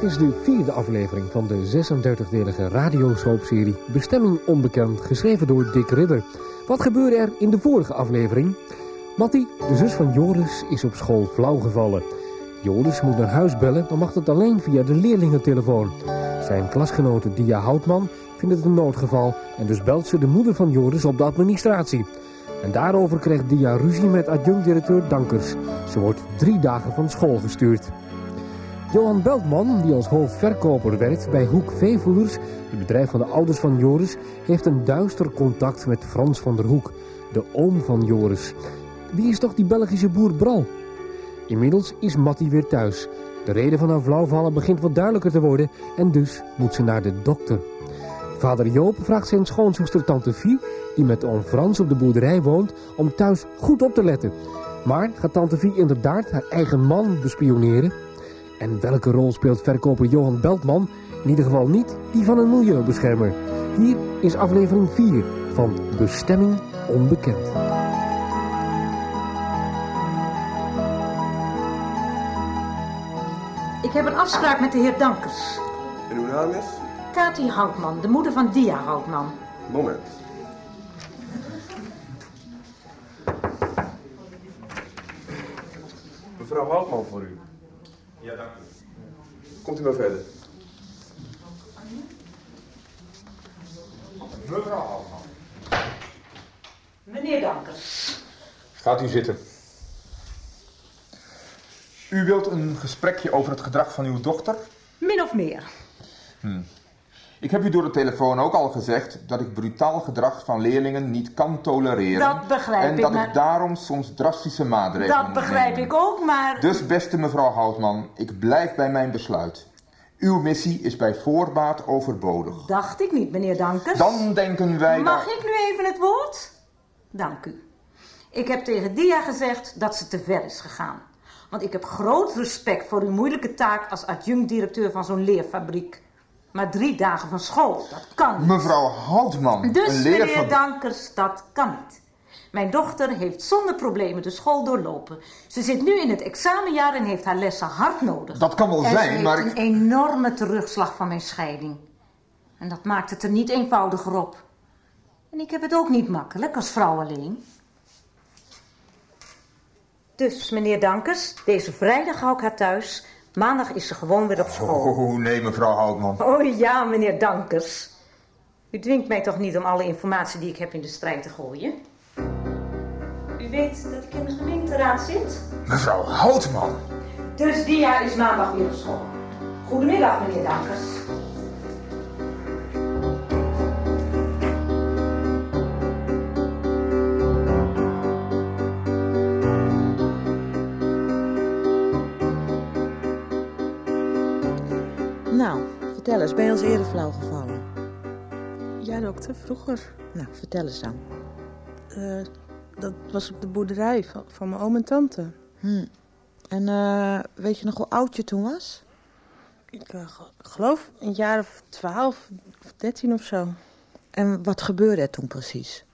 Dit is de vierde aflevering van de 36-delige radiosoapserie Bestemming Onbekend, geschreven door Dick Ridder. Wat gebeurde er in de vorige aflevering? Mattie, de zus van Joris, is op school flauwgevallen. Joris moet naar huis bellen, maar mag het alleen via de leerlingentelefoon. Zijn klasgenote Dia Houtman vindt het een noodgeval en dus belt ze de moeder van Joris op de administratie. En daarover krijgt Dia ruzie met adjunct-directeur Dankers. Ze wordt drie dagen van school gestuurd. Johan Beltman, die als hoofdverkoper werkt bij Hoek Veevoeders, het bedrijf van de ouders van Joris, heeft een duister contact met Frans van der Hoek, de oom van Joris. Wie is toch die Belgische boer Bral? Inmiddels is Mattie weer thuis. De reden van haar flauwvallen begint wat duidelijker te worden en dus moet ze naar de dokter. Vader Joop vraagt zijn schoonzuster tante Fie, die met oom Frans op de boerderij woont, om thuis goed op te letten. Maar gaat tante Fie inderdaad haar eigen man bespioneren? En welke rol speelt verkoper Johan Beltman? In ieder geval niet die van een milieubeschermer. Hier is aflevering 4 van Bestemming Onbekend. Ik heb een afspraak met de heer Dankers. En uw naam is? Kati Houtman, de moeder van Dia Houtman. Moment. Mevrouw Houtman voor u. Ja, dank u. Komt u maar verder. Mevrouw Houtman. Meneer Dankers. Gaat u zitten. U wilt een gesprekje over het gedrag van uw dochter? Min of meer. Ik heb u door de telefoon ook al gezegd dat ik brutaal gedrag van leerlingen niet kan tolereren. Dat begrijp en ik, dat maar- ik daarom soms drastische maatregelen Dat begrijp nemen. ik ook, maar... Dus beste mevrouw Houtman, ik blijf bij mijn besluit. Uw missie is bij voorbaat overbodig. Dacht ik niet, meneer Dankers. Dan denken wij Mag dat... ik nu even het woord? Dank u. Ik heb tegen Dia gezegd dat ze te ver is gegaan. Want ik heb groot respect voor uw moeilijke taak als adjunct-directeur van zo'n leerfabriek. Maar drie dagen van school, dat kan niet. Mevrouw Houtman, Dus een meneer leerfab- Dankers, dat kan niet. Mijn dochter heeft zonder problemen de school doorlopen. Ze zit nu in het examenjaar en heeft haar lessen hard nodig. Dat kan wel en zijn, maar ik- een enorme terugslag van mijn scheiding. En dat maakt het er niet eenvoudiger op. En ik heb het ook niet makkelijk als vrouw alleen. Dus, meneer Dankers, deze vrijdag hou ik haar thuis. Maandag is ze gewoon weer op school. Oh, nee, mevrouw Houtman. Oh ja, meneer Dankers. U dwingt mij toch niet om alle informatie die ik heb in de strijd te gooien? U weet dat ik in de gemeenteraad zit? Mevrouw Houtman. Dus Dia is maandag weer op school. Goedemiddag, meneer Dankers. Vertel eens, ben je eens eerder flauw gevallen? Ja, dokter, vroeger. Nou, vertel eens dan. Eh, dat was op de boerderij van, van mijn oom en tante. Hm. En eh, weet je nog hoe oud je toen was? Ik eh, ge- geloof een jaar of twaalf of dertien of zo. En wat gebeurde er toen precies?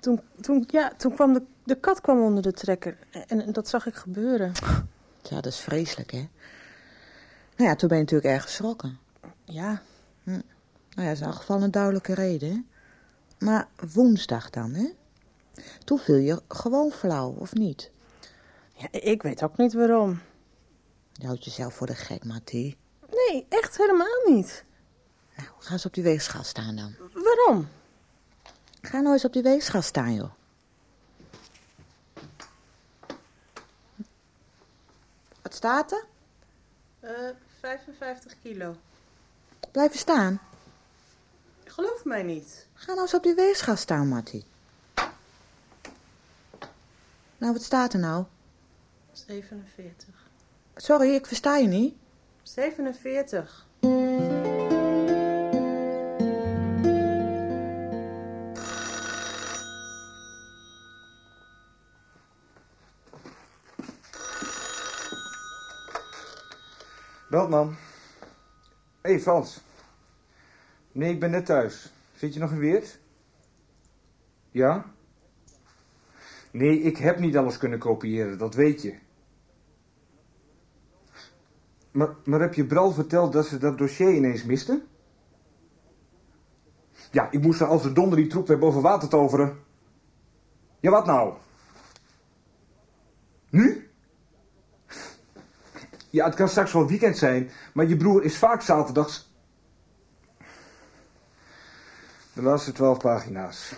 Toen, toen, ja, toen kwam de, de kat kwam onder de trekker. En, en dat zag ik gebeuren. Ja, dat is vreselijk, hè? Nou ja, toen ben je natuurlijk erg geschrokken. Ja, Nou ja, dat is in elk geval een duidelijke reden, hè? Maar woensdag dan, hè? Toen viel je gewoon flauw, of niet? ja, ik weet ook niet waarom. Je houdt jezelf voor de gek, Mattie. Nee, echt helemaal niet. Nou, ga eens op die weegschaal staan dan. Waarom? Ga nou eens op die weegschaal staan, joh. Wat staat er? 55 kilo. Blijven staan. Geloof mij niet. Ga nou eens op die weegschaal staan, Mattie. Nou, wat staat er nou? 47. Sorry, ik versta je niet. 47. Beltman. Hé, hey, Frans. Nee, ik ben net thuis. Zit je nog in Weert? Ja? Nee, ik heb niet alles kunnen kopiëren, dat weet je. Maar, maar heb je Bral verteld dat ze dat dossier ineens misten? Ja, ik moest er als de donder die troep weer boven water toveren. Ja, wat nou? Nu? Ja, het kan straks wel weekend zijn, maar je broer is vaak zaterdags. De laatste twaalf pagina's.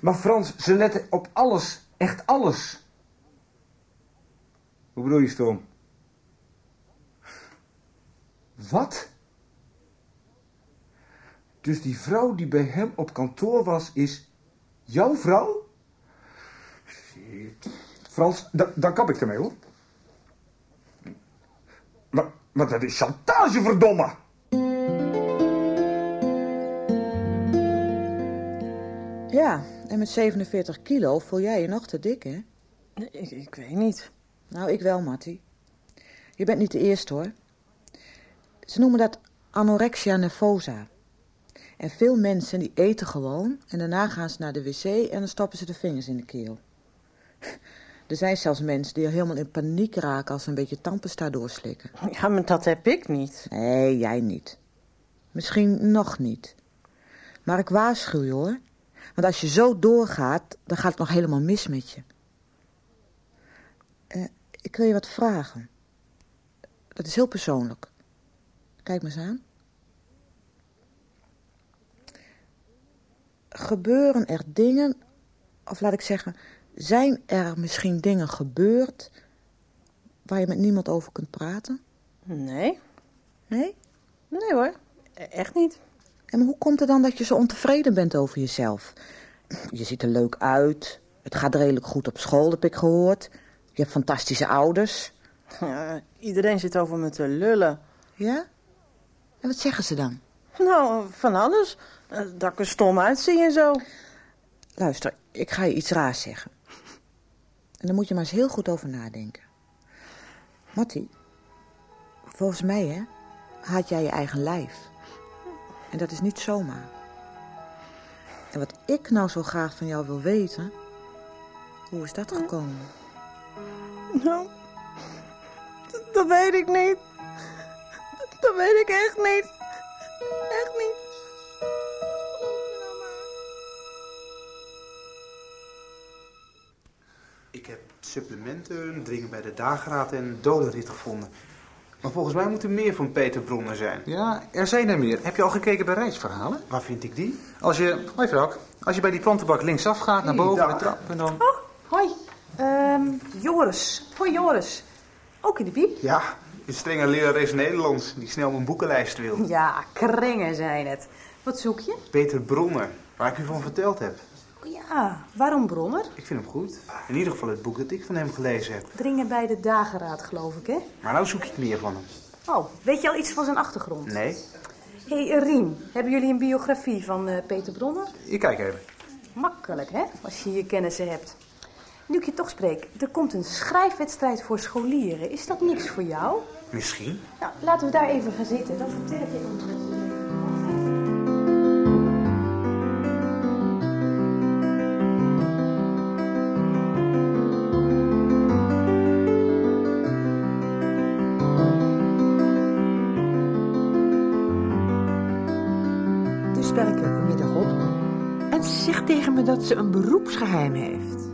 Maar Frans, ze letten op alles. Echt alles. Hoe bedoel je, Stoom? Wat? Dus die vrouw die bij hem op kantoor was, is jouw vrouw? Shit. Frans, da- dan kap ik ermee hoor. Maar, dat is chantage, verdomme! Ja, en met 47 kilo voel jij je nog te dik, hè? Nee, ik, ik weet niet. Nou, ik wel, Mattie. Je bent niet de eerste, hoor. Ze noemen dat anorexia nervosa. En veel mensen die eten gewoon en daarna gaan ze naar de wc en dan stoppen ze de vingers in de keel. Er zijn zelfs mensen die helemaal in paniek raken als ze een beetje tandpasta doorslikken. Ja, maar dat heb ik niet. Nee, jij niet. Misschien nog niet. Maar ik waarschuw je hoor. Want als je zo doorgaat, dan gaat het nog helemaal mis met je. Eh, ik wil je wat vragen. Dat is heel persoonlijk. Kijk me eens aan. Gebeuren er dingen, of laat ik zeggen, zijn er misschien dingen gebeurd waar je met niemand over kunt praten? Nee, Nee? nee hoor. E- Echt niet. En hoe komt het dan dat je zo ontevreden bent over jezelf? Je ziet er leuk uit. Het gaat redelijk goed op school, heb ik gehoord. Je hebt fantastische ouders. Ja, iedereen zit over me te lullen. Ja? En wat zeggen ze dan? Nou, van alles. Eh, Dat ik er stom uitzie en zo. Luister, ik ga je iets raars zeggen. En daar moet je maar eens heel goed over nadenken. Mattie, volgens mij, hè, haat jij je eigen lijf. En dat is niet zomaar. En wat ik nou zo graag van jou wil weten... Hoe is dat gekomen? Nou, dat, weet ik niet. Dat weet ik echt niet. Echt niet. Ik heb supplementen, dringen bij de dageraad en dodenrit gevonden. Maar volgens mij moet er meer van Peter Bronner zijn. Ja, er zijn er meer. Heb je al gekeken bij reisverhalen? Waar vind ik die? Als je, hoi Frank, als je bij die plantenbak linksaf gaat, naar boven de trap en dan... Hoi, ehm, Joris. Hoi Joris. Ook in de piep? Ja, een strenge lerares Nederlands die snel mijn boekenlijst wil. Ja, kringen zijn het. Wat zoek je? Peter Bronner, waar ik u van verteld heb. Ja, waarom Bronner? Ik vind hem goed. In ieder geval het boek dat ik van hem gelezen heb. Dringen bij de dageraad, geloof ik, hè? Maar nou zoek ik meer van hem. Oh, weet je al iets van zijn achtergrond? Nee? Hé, hey, Rien, hebben jullie een biografie van eh, Peter Bronner? Ik kijk even. Makkelijk, hè? Als je je kennissen hebt. Nu ik je toch spreek, er komt een schrijfwedstrijd voor scholieren. Is dat niks voor jou? Misschien. Nou, laten we daar even gaan zitten. Dan vertel ik je me dat ze een beroepsgeheim heeft.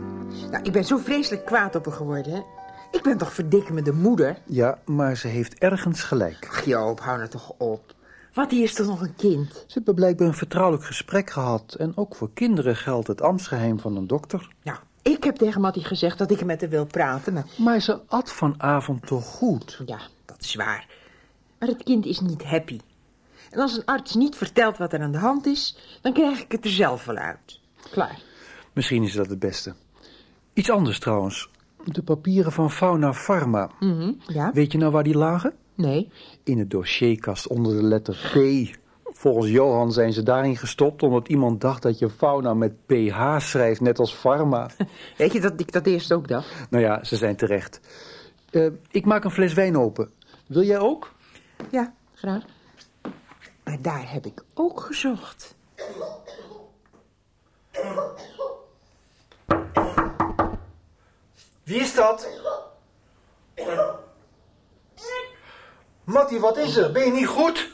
Nou, ik ben zo vreselijk kwaad op haar geworden, hè. Ik ben toch verdikke met de moeder? Ja, maar ze heeft ergens gelijk. Ach Joop, hou nou toch op. Wat, die is toch nog een kind? Ze hebben blijkbaar een vertrouwelijk gesprek gehad. En ook voor kinderen geldt het ambtsgeheim van een dokter. Nou, ik heb tegen Mattie gezegd dat ik met haar wil praten, maar... Maar ze at vanavond toch goed? Ja, dat is waar. Maar het kind is niet happy. En als een arts niet vertelt wat er aan de hand is, dan krijg ik het er zelf wel uit. Klaar. Misschien is dat het beste. Iets anders trouwens. De papieren van Fauna Pharma. Mhm, ja? Weet je nou waar die lagen? Nee. In de dossierkast onder de letter G. Volgens Johan zijn ze daarin gestopt omdat iemand dacht dat je fauna met ph schrijft, net als pharma. Weet je dat ik dat eerst ook dacht? nou ja, ze zijn terecht. Eh, ik maak een fles wijn open. Wil jij ook? Ja, graag. Maar daar heb ik ook gezocht. Wie is dat? Mattie, wat is er? Ben je niet goed?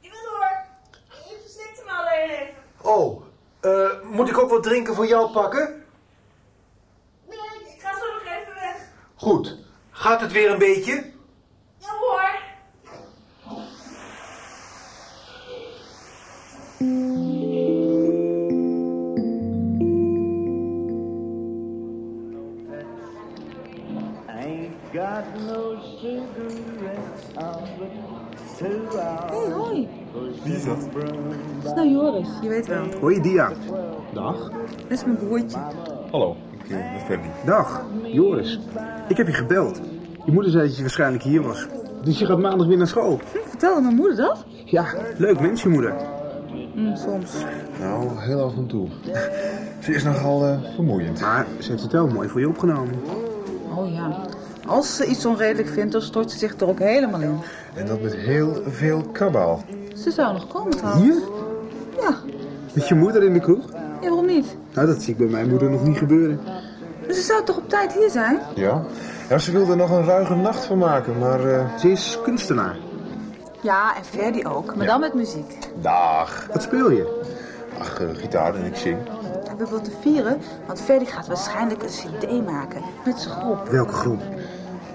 Ik wil door. Ik verslikte me alleen even. Oh, eh, moet ik ook wat drinken voor jou pakken? Nee, ik ga zo nog even weg. Goed. Gaat het weer een beetje? Ja hoor. Got no cigarettes on the two Hey, hoi. Wie is dat? Dat is nou Joris, je weet wel. Hoi, Dia. Dag. Dat is mijn broertje. Hallo, ik ben Ferdy. Dag, Joris. Ik heb je gebeld. Je moeder zei dat je waarschijnlijk hier was. Dus je gaat maandag weer naar school. Vertelde mijn moeder dat? Ja, leuk mens, je moeder. Hm, soms. Nou, heel af en toe. Ze is nogal eh, vermoeiend. Maar ze heeft het wel mooi voor je opgenomen. Oh ja. Als ze iets onredelijk vindt, dan stort ze zich er ook helemaal in. En dat met heel veel kabaal. Ze zou nog komen trouwens. Hier? Ja. Met je moeder in de kroeg? Ja, waarom niet? Nou, dat zie ik bij mijn moeder nog niet gebeuren. Maar ze zou toch op tijd hier zijn? Ja? Ja, ze wilde er nog een ruige nacht van maken, maar... eh, Ze is kunstenaar. Ja, en Ferdy ook, maar dan met muziek. Dag. Wat speel je? Ach, eh, gitaar en ik zing. We wat te vieren, want Ferdy gaat waarschijnlijk een cd maken met zijn groep. Welke groep?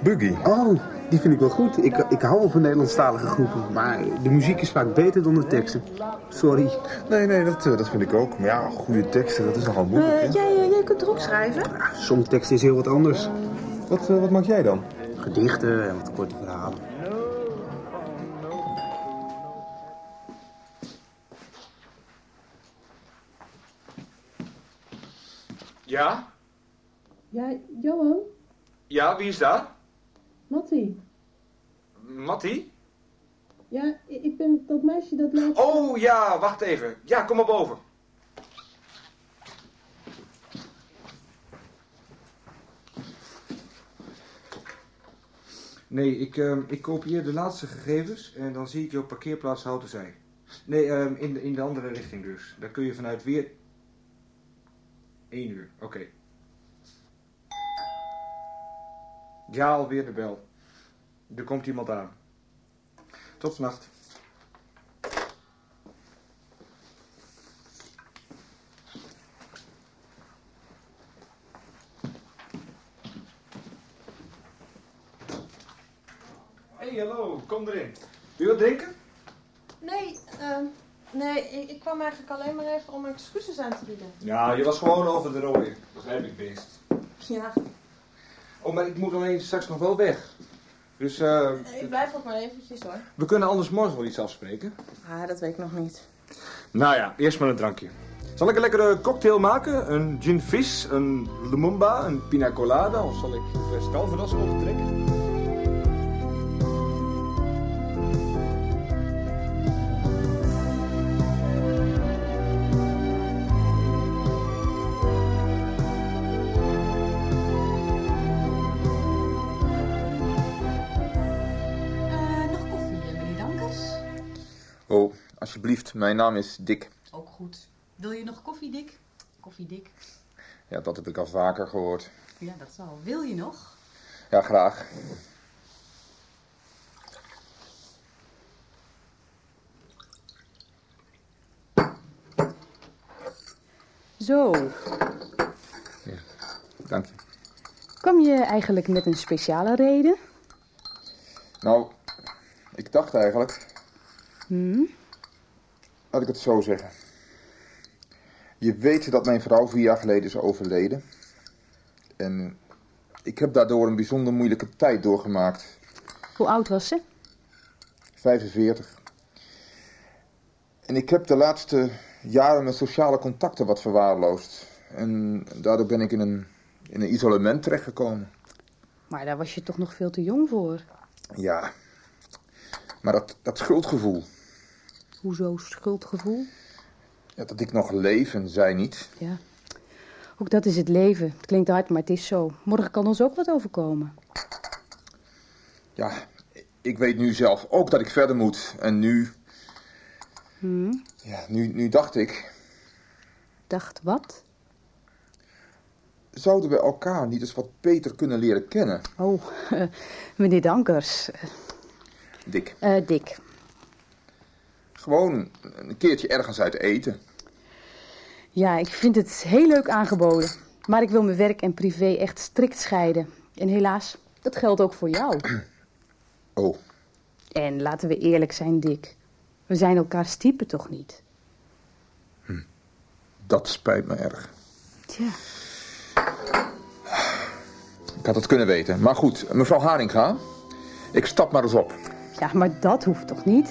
Buggy. Oh, die vind ik wel goed. Ik, ik hou wel van Nederlandstalige groepen. Maar de muziek is vaak beter dan de teksten. Sorry. Nee, nee, dat, eh, dat vind ik ook. Maar ja, goede teksten, dat is nogal moeilijk, hè? Eh, jij, eh, jij kunt er ook schrijven? Soms teksten is heel wat anders. Wat, wat maak jij dan? Gedichten en wat korte verhalen. Ja? Ja, Johan, Ja, wie is daar? Mattie. Mattie? Ja, ik ben dat meisje dat laatst... Oh ja, wacht even. Ja, kom maar boven. Nee, ik, ehm, ik kopieer de laatste gegevens en dan zie ik je op parkeerplaats Houten Zij. Nee, ehm, in, de, in de andere richting dus. Daar kun je vanuit weer... 1 uur, oké. Ja, alweer de bel. Er komt iemand aan. Tot vannacht. Hey, hallo, kom erin. Wil je wat drinken? Nee, ehm, nee ik, ik kwam eigenlijk alleen maar even om excuses aan te bieden. Ja, je was gewoon over de rode. Begrijp ik best. Ja, Oh, maar ik moet alleen straks nog wel weg. Dus eh, ik blijf nog maar eventjes hoor. we kunnen anders morgen wel iets afspreken. Ah, dat weet ik nog niet. Nou ja, eerst maar een drankje. Zal ik een lekkere cocktail maken? Een gin fizz, een lumumba, een pina colada? Of zal ik calvados opentrekken? Mijn naam is Dick. Ook goed. Wil je nog koffie, Dick? Koffie, Dick. Ja, dat heb ik al vaker gehoord. Ja, dat zal. Wil je nog? Ja, graag. Zo, Dank je. kwam je eigenlijk met een speciale reden? Nou, ik dacht eigenlijk, Hm? Laat ik het zo zeggen. Je weet dat mijn vrouw vier jaar geleden is overleden. En ik heb daardoor een bijzonder moeilijke tijd doorgemaakt. Hoe oud was ze? 45. En ik heb de laatste jaren mijn sociale contacten wat verwaarloosd. En daardoor ben ik in een, in een isolement terechtgekomen. Maar daar was je toch nog veel te jong voor. Ja, maar dat, dat schuldgevoel, Hoezo schuldgevoel? ja, dat ik nog leef en zij niet. Ja. Ook dat is het leven. Het klinkt hard, maar het is zo. Morgen kan ons ook wat overkomen. Ja, ik weet nu zelf ook dat ik verder moet. En nu, Hm? ja, nu, nu dacht ik, Dacht wat? zouden we elkaar niet eens wat beter kunnen leren kennen? Oh, meneer Dankers. Dick, Eh, Dick. Gewoon een keertje ergens uit eten. Ja, ik vind het heel leuk aangeboden. Maar ik wil mijn werk en privé echt strikt scheiden. En helaas, dat geldt ook voor jou. Oh. En laten we eerlijk zijn, Dick. We zijn elkaars type toch niet? Dat spijt me erg. Tja. Ik had het kunnen weten. Maar goed, mevrouw Haringa, ik stap maar eens op. Ja, maar dat hoeft toch niet?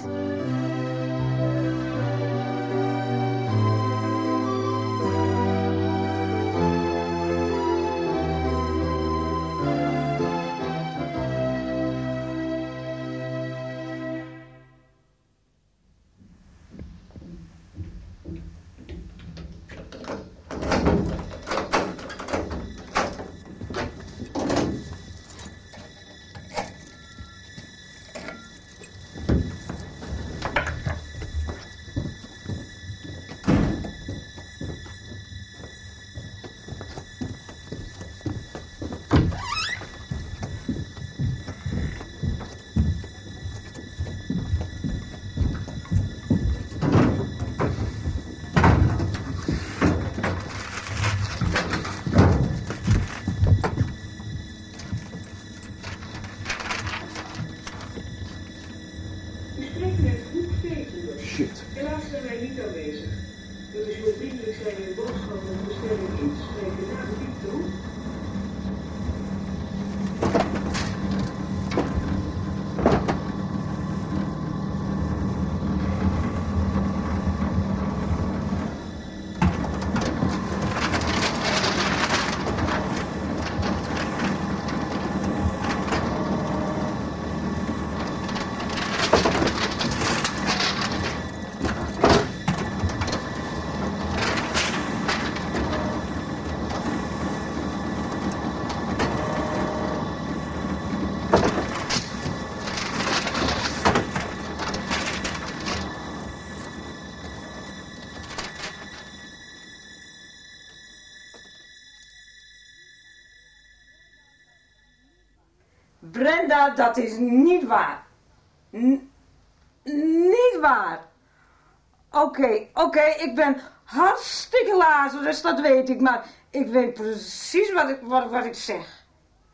Dat is niet waar. Niet waar. Oké, oké, ik ben hartstikke lazer, dus dat weet ik. Maar ik weet precies wat ik, wat, ik zeg.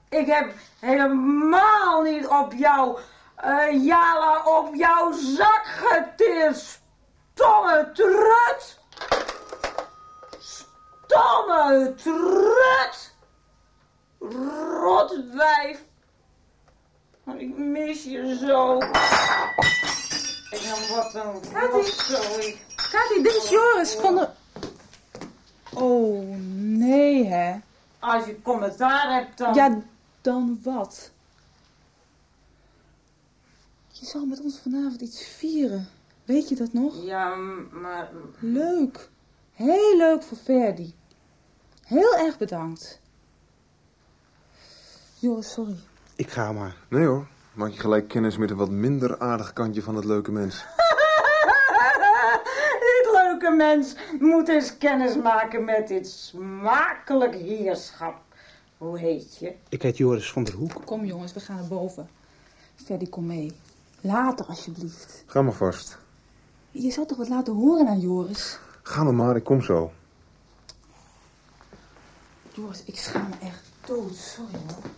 Ik heb helemaal niet op jou, eh, Jala, op jouw zak geteerd. Stomme trut. Stomme trut. Rotwijf. Ik mis je zo. Ik heb wat een Kati. rotzooi. Kati, dit is Joris van de... Oh, nee hè. Als je commentaar hebt dan... Ja, dan wat? Je zal met ons vanavond iets vieren. Weet je dat nog? Ja, maar... Leuk. Heel leuk voor Ferdi. Heel erg bedankt. Joris, sorry. Ik ga maar. Nee hoor, maak je gelijk kennis met een wat minder aardig kantje van het leuke mens. dit leuke mens moet eens kennis maken met dit smakelijk heerschap. Hoe heet je? Ik heet Joris van der Hoek. Kom jongens, we gaan naar boven. Ferdi, kom mee. Later alsjeblieft. Ga maar vast. Je zou toch wat laten horen aan Joris? Ga nou maar, ik kom zo. Joris, ik schaam me echt dood. Sorry hoor.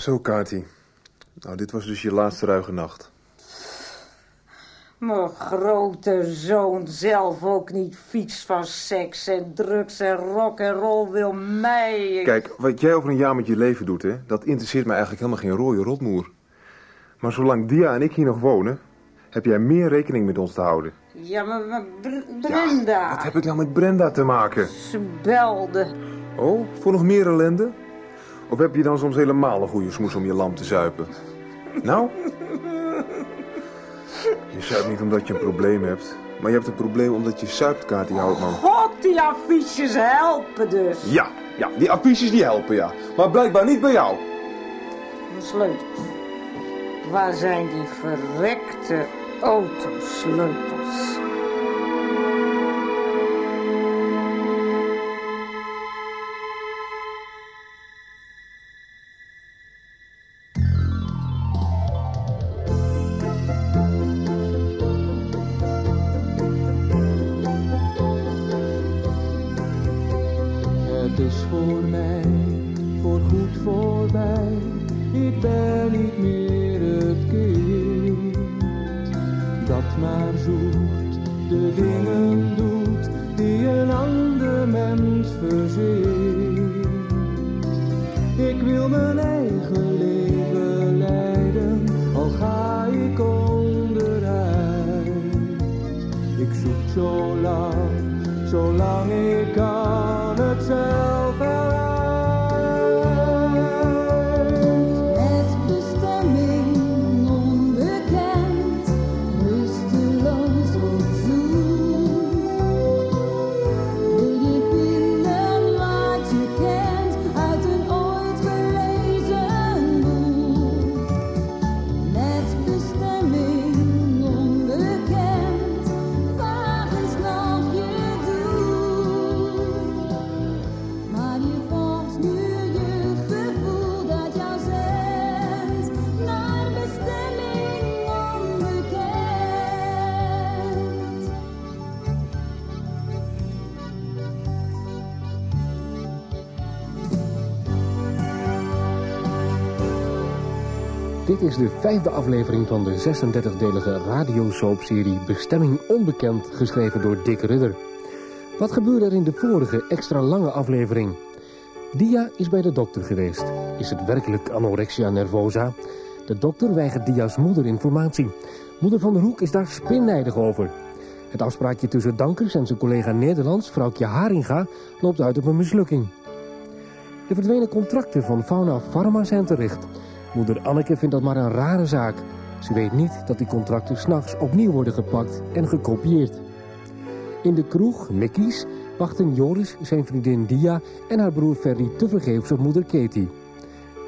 Zo, Kati. Nou, dit was dus je laatste ruige nacht. Mijn grote zoon zelf ook niet fiets van seks en drugs en rock en roll wil mij. Kijk, wat jij over een jaar met je leven doet, hè, dat interesseert me eigenlijk helemaal geen rode rotmoer. Maar zolang Dia en ik hier nog wonen, heb jij meer rekening met ons te houden. Ja, maar, maar Br- Brenda. Wat heb ik nou met Brenda te maken? Ze belde. Oh, voor nog meer ellende? Of heb je dan soms helemaal een goede smoes om je lamp te zuipen? Nou? Je zuipt niet omdat je een probleem hebt, maar je hebt een probleem omdat je zuipt, Kati Houtman. God, die affiches helpen dus. Ja, ja, die affiches die helpen, ja. Maar blijkbaar niet bij jou. De sleutels. Waar zijn die verrekte autosleutels? Dit is de vijfde aflevering van de 36-delige radiosoapserie Bestemming Onbekend, geschreven door Dick Ridder. Wat gebeurde er in de vorige extra lange aflevering? Dia is bij de dokter geweest. Is het werkelijk anorexia nervosa? De dokter weigert Dia's moeder informatie. Moeder van der Hoek is daar spinnijdig over. Het afspraakje tussen Dankers en zijn collega Nederlands, vrouwtje Haringa, loopt uit op een mislukking. De verdwenen contracten van Fauna Pharma zijn terecht. Moeder Anneke vindt dat maar een rare zaak. Ze weet niet dat die contracten s'nachts opnieuw worden gepakt en gekopieerd. In de kroeg, Mickey's, wachten Joris, zijn vriendin Dia en haar broer Ferry tevergeefs op moeder Katie.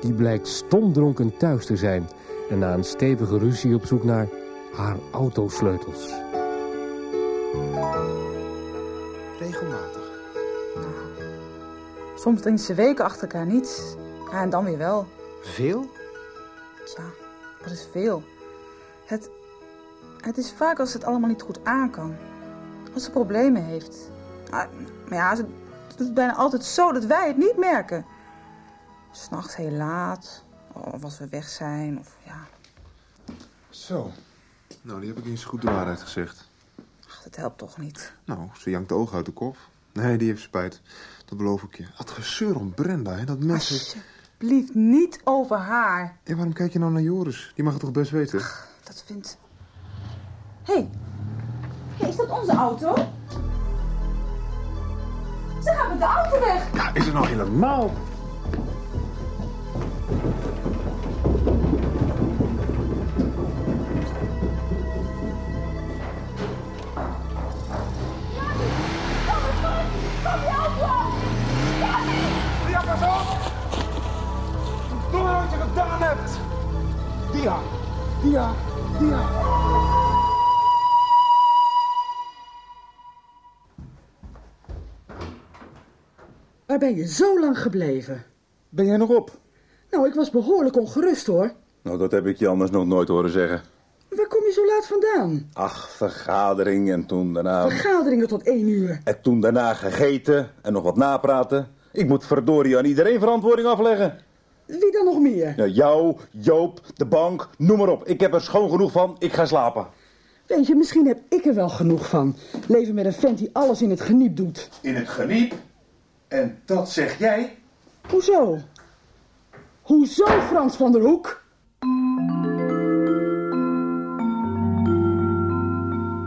Die blijkt stomdronken thuis te zijn en na een stevige ruzie op zoek naar haar autosleutels. Regelmatig. Soms drinkt ze weken achter elkaar niet. Ja, en dan weer wel. Veel? Tja, dat is veel. Het, het is vaak als het allemaal niet goed aan kan. Als ze problemen heeft. Ah, Maar ja, ze doet het bijna altijd zo dat wij het niet merken. S'nachts heel laat. Of als we weg zijn. Of ja, Zo. Nou, die heb ik eens goed de waarheid gezegd. ach, dat helpt toch niet. Nou, ze jankt de ogen uit de kop. Nee, die heeft spijt. Dat beloof ik je. Dat gezeur om Brenda, hè. Dat mensen... Alsjeblieft, niet over haar. Waarom kijk je nou naar Joris? Die mag het toch best weten? Dat vindt... Hé, hey. hey, is dat onze auto? Ze gaat met de auto weg. Ja, is het nou helemaal? Gedaan hebt! Dia, Dia, Dia. Waar ben je zo lang gebleven? Ben jij nog op? Nou, ik was behoorlijk ongerust hoor. Nou, dat heb ik je anders nog nooit horen zeggen. Waar kom je zo laat vandaan? Ach, vergadering en toen daarna... Vergaderingen tot één uur. En toen daarna gegeten en nog wat napraten. Ik moet verdorie aan iedereen verantwoording afleggen. Wie dan nog meer? Ja, jou, Joop, de bank, noem maar op. Ik heb er schoon genoeg van, ik ga slapen. Weet je, misschien heb ik er wel genoeg van. Leven met een vent die alles in het geniep doet. In het geniep? En dat zeg jij? Hoezo? Hoezo, Frans van der Hoek?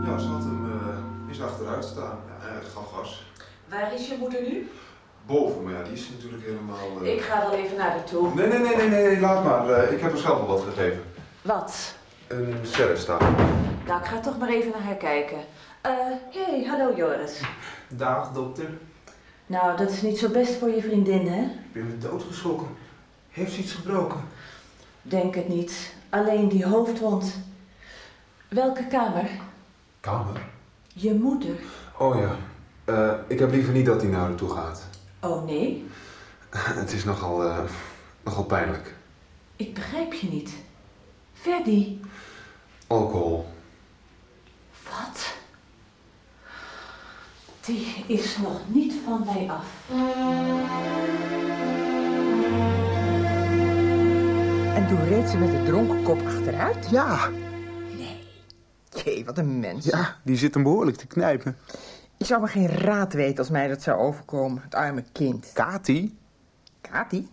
Ja, ze had hem eh eens achteruit staan. Ja, en het gaf gas. Waar is je moeder nu? Boven, maar ja, die is natuurlijk helemaal... eh, Ik ga wel even naar haar toe. Nee, nee, nee, nee, nee, nee, laat maar. Eh, ik heb haar zelf al wat gegeven. Wat? Een staan. Nou, ik ga toch maar even naar haar kijken. Eh, hey, hallo Joris. Dag, dokter. Nou, dat is niet zo best voor je vriendin, hè? Ik ben weer doodgeschrokken. Heeft ze iets gebroken? Denk het niet. Alleen die hoofdwond. Welke kamer? Kamer? Je moeder. Oh ja. Eh, ik heb liever niet dat hij naar haar toe gaat. Oh nee, Het is nogal, eh, nogal pijnlijk. ik begrijp je niet. Ferdy. Alcohol. Wat? Die is nog niet van mij af. En toen reed ze met de dronken kop achteruit? Ja. Jee, wat een mens. Ja, die zit hem behoorlijk te knijpen. Ik zou maar geen raad weten als mij dat zou overkomen. Het arme kind. Kati? Kati?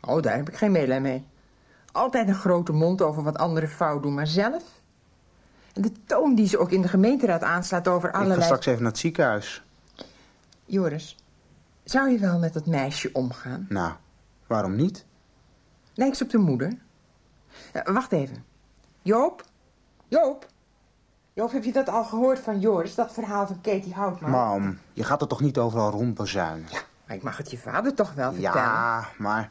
Oh, daar heb ik geen meelij mee. Altijd een grote mond over wat anderen fout doen, maar zelf? En de toon die ze ook in de gemeenteraad aanslaat over Ik ga allerlei... straks even naar het ziekenhuis. Joris, zou je wel met dat meisje omgaan? Nou, waarom niet? Lijkt ze op de moeder? Ja, wacht even. Joop? Joop? Joop, heb je dat al gehoord van Joris, dat verhaal van Katie Houtman? Mam, je gaat er toch niet overal rondbazuinen? Ja, Maar ik mag het je vader toch wel vertellen? Ja, maar...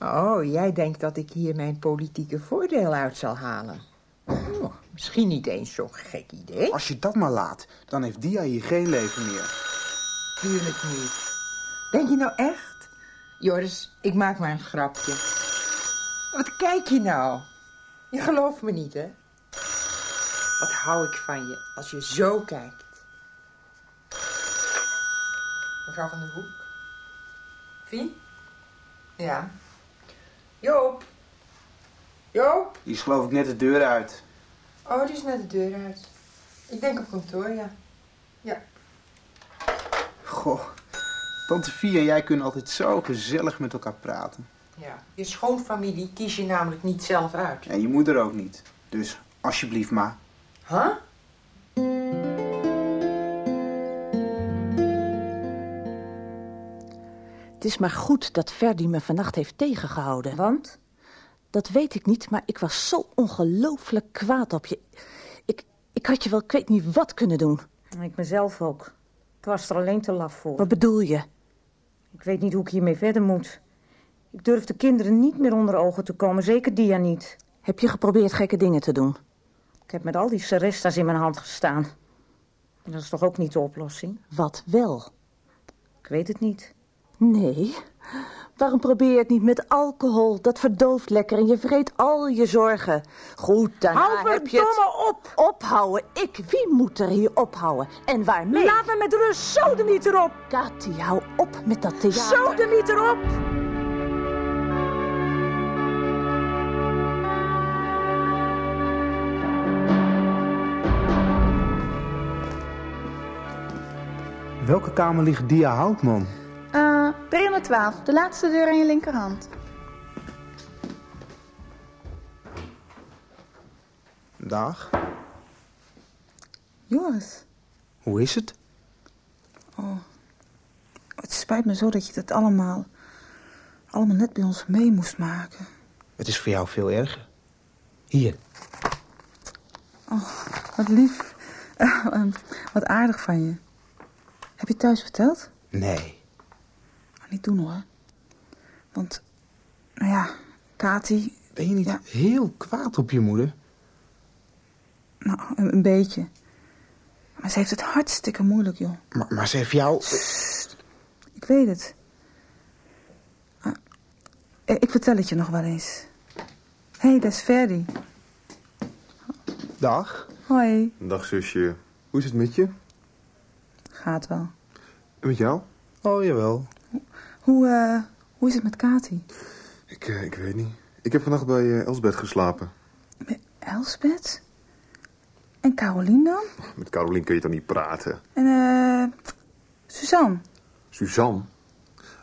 Oh, jij denkt dat ik hier mijn politieke voordeel uit zal halen. Oh, misschien niet eens zo'n gek idee. Als je dat maar laat, dan heeft Dia hier geen leven meer. Tuurlijk niet. Denk je nou echt? Joris, ik maak maar een grapje. Wat kijk je nou? Je gelooft me niet, hè? Wat hou ik van je als je zo kijkt. Mevrouw van der Hoek? Vie? Ja. Joop? Joop? Die is geloof ik net de deur uit. Oh, die is naar de deur uit. Ik denk op kantoor, ja. Ja. Goh, tante Vie en jij kunnen altijd zo gezellig met elkaar praten. Ja. Je schoonfamilie kies je namelijk niet zelf uit. En je moeder ook niet. Dus alsjeblieft maar. Huh? Het is maar goed dat Ferdy me vannacht heeft tegengehouden. Want? Dat weet ik niet, maar ik was zo ongelooflijk kwaad op je. Ik, ik had je wel, ik weet niet wat kunnen doen. Ik mezelf ook. Ik was er alleen te laf voor. Wat bedoel je? Ik weet niet hoe ik hiermee verder moet. Ik durf de kinderen niet meer onder ogen te komen, zeker Dia niet. Heb je geprobeerd gekke dingen te doen? Ik heb met al die serestas in mijn hand gestaan. En dat is toch ook niet de oplossing? Wat wel? Ik weet het niet. Nee. Waarom probeer je het niet met alcohol? Dat verdooft lekker en je vreet al je zorgen. Goed, daarna Hou heb je het... op! Ophouden? Ik? Wie moet er hier ophouden? En waarmee? Laat me met rust, sodemieter op! Kati, hou op met dat theater. Sodemieter op! Welke kamer ligt Dia Houtman? Eh 312, de laatste deur aan je linkerhand. Dag. Joris. Hoe is het? Oh. Het spijt me zo dat je dat allemaal... allemaal net bij ons mee moest maken. Het is voor jou veel erger. Hier. Oh, wat lief. Eh, wat aardig van je. Heb je het thuis verteld? Nee. Maar niet doen hoor. Want, nou ja, Kati... Ben je niet heel kwaad op je moeder? Nou, een, een beetje. Maar ze heeft het hartstikke moeilijk, joh. Maar, maar ze heeft jou... Ik weet het. Ah, eh, ik vertel het je nog wel eens. Hé, hey, dat is Ferdy. Dag. Hoi. Dag zusje. Hoe is het met je? Gaat wel. En met jou? Oh, jawel. Hoe, eh, hoe is het met Kati? Ik, eh, ik weet niet. Ik heb vannacht bij eh, Elsbeth geslapen. Elsbeth? En Carolien dan? Met Carolien kun je toch niet praten? En eh, Suzanne? Suzanne?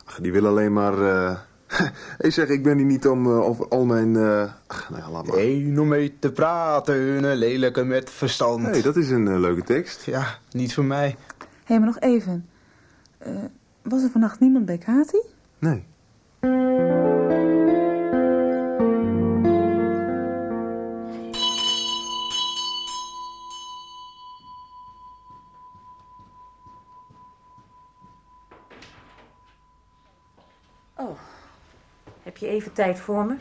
Ach, die wil alleen maar... eh hey, zeg, ik ben hier niet om eh, over al mijn... eh, Ach, nou ja, laat maar. Eén om mee te praten, een lelijke met verstand. hey, dat is een leuke tekst. Ja, niet voor mij. Hé, hey, maar nog even. Eh, was er vannacht niemand bij Kati? Nee. Oh, heb je even tijd voor me?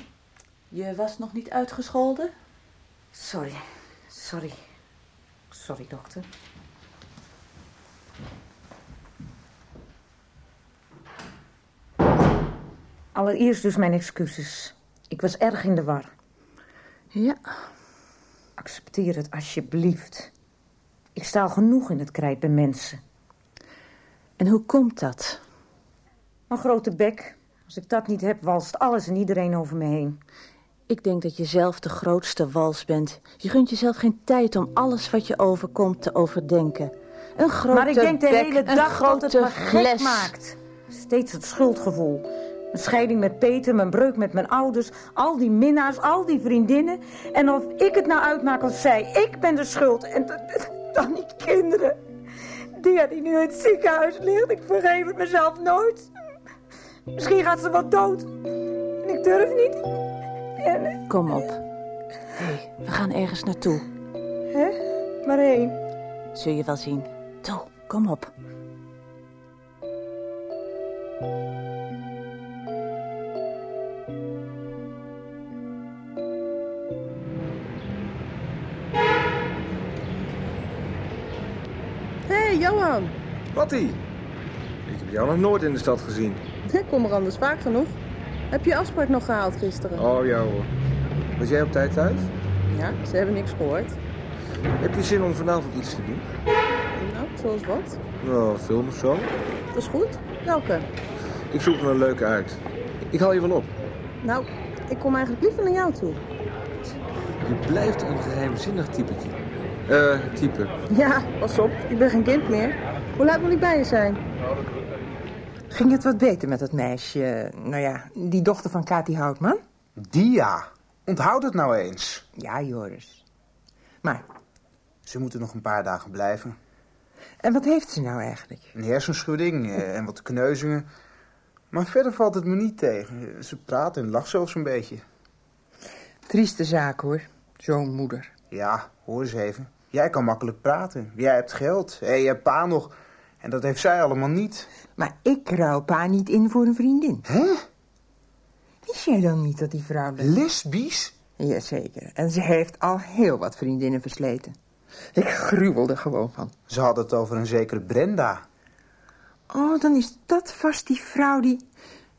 Je was nog niet uitgescholden? Sorry, sorry. Sorry, dokter. Allereerst dus mijn excuses. Ik was erg in de war. Ja. Accepteer het alsjeblieft. Ik sta al genoeg in het krijt bij mensen. En hoe komt dat? Een grote bek. Als ik dat niet heb, walst alles en iedereen over me heen. Ik denk dat je zelf de grootste wals bent. Je gunt jezelf geen tijd om alles wat je overkomt te overdenken. Een grote maar ik denk de bek, hele dag dat het me gek maakt. Steeds het schuldgevoel. Mijn scheiding met Peter, mijn breuk met mijn ouders, al die minnaars, al die vriendinnen. En of ik het nou uitmaak of zij, ik ben de schuld. En dan die kinderen. Die die nu in het ziekenhuis ligt, ik vergeef het mezelf nooit. Misschien gaat ze wel dood. En ik durf niet. En, Kom op. Hé, we gaan ergens naartoe. hè? Waarheen? Zul je wel zien. Toe, kom op. hey, Johan. Wattie, ik heb jou nog nooit in de stad gezien. Ik kom er anders vaak genoeg. Heb je afspraak nog gehaald gisteren? Oh ja hoor. Was jij op tijd thuis? Ja, ze hebben niks gehoord. Heb je zin om vanavond iets te doen? Nou, zoals wat? Nou, film of zo? Dat is goed. Welke? Ik zoek er een leuke uit. Ik haal je wel op. Nou, ik kom eigenlijk liever naar jou toe. Je blijft een geheimzinnig typetje. Eh, type. Ja, pas op. Ik ben geen kind meer. Hoe laat moet ik bij je zijn? Ging het wat beter met dat meisje? Nou ja, die dochter van Kati Houtman? Die ja. Onthoud het nou eens. Ja, Joris. Ze moeten nog een paar dagen blijven. En wat heeft ze nou eigenlijk? Een hersenschudding eh, en wat kneuzingen. Maar verder valt het me niet tegen. Ze praat en lacht zelfs een beetje. Trieste zaak hoor, zo'n moeder. Ja, hoor eens even. Jij kan makkelijk praten. Jij hebt geld. En je hebt pa nog. En dat heeft zij allemaal niet. Maar ik ruil pa niet in voor een vriendin. Hè? Wist jij dan niet dat die vrouw... Lesbisch? Jazeker. En ze heeft al heel wat vriendinnen versleten. Ik gruwelde gewoon van. Ze had het over een zekere Brenda. Oh, dan is dat vast die vrouw die...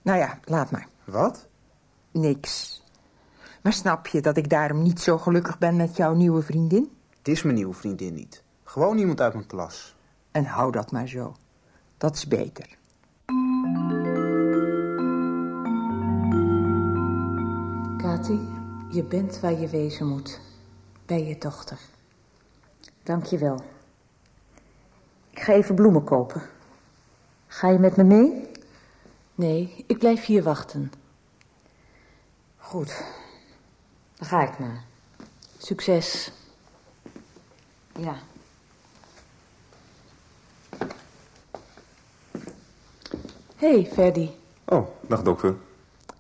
Nou ja, laat maar. Wat? Niks. Maar snap je dat ik daarom niet zo gelukkig ben met jouw nieuwe vriendin? Het is mijn nieuwe vriendin niet. Gewoon iemand uit mijn klas. En hou dat maar zo. Dat is beter. Kati, je bent waar je wezen moet. Bij je dochter. Dank je wel. Ik ga even bloemen kopen. Ga je met me mee? Nee, ik blijf hier wachten. Goed. Dan ga ik maar. Succes. Hey, Ferdy. Oh, dag dokter.